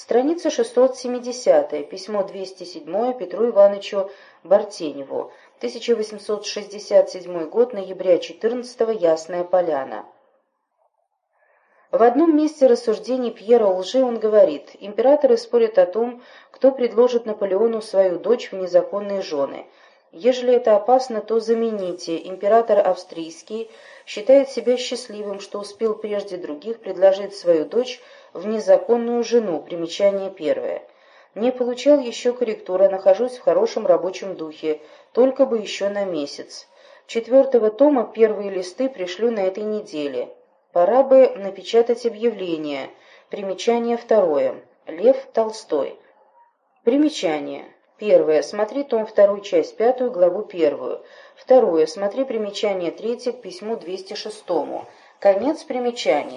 Страница 670, письмо 207 Петру Ивановичу Бартеневу, 1867 год, ноября 14 Ясная Поляна. В одном месте рассуждений Пьера лжи он говорит, императоры спорят о том, кто предложит Наполеону свою дочь в незаконные жены. Ежели это опасно, то замените. Император австрийский считает себя счастливым, что успел прежде других предложить свою дочь в незаконную жену. Примечание первое. Не получал еще корректуры, нахожусь в хорошем рабочем духе, только бы еще на месяц. Четвертого тома первые листы пришлю на этой неделе. Пора бы напечатать объявление. Примечание второе. Лев Толстой. Примечание. Первое. Смотри том 2, часть 5, главу 1. Второе. Смотри примечание 3 к письму 206. Конец примечаний.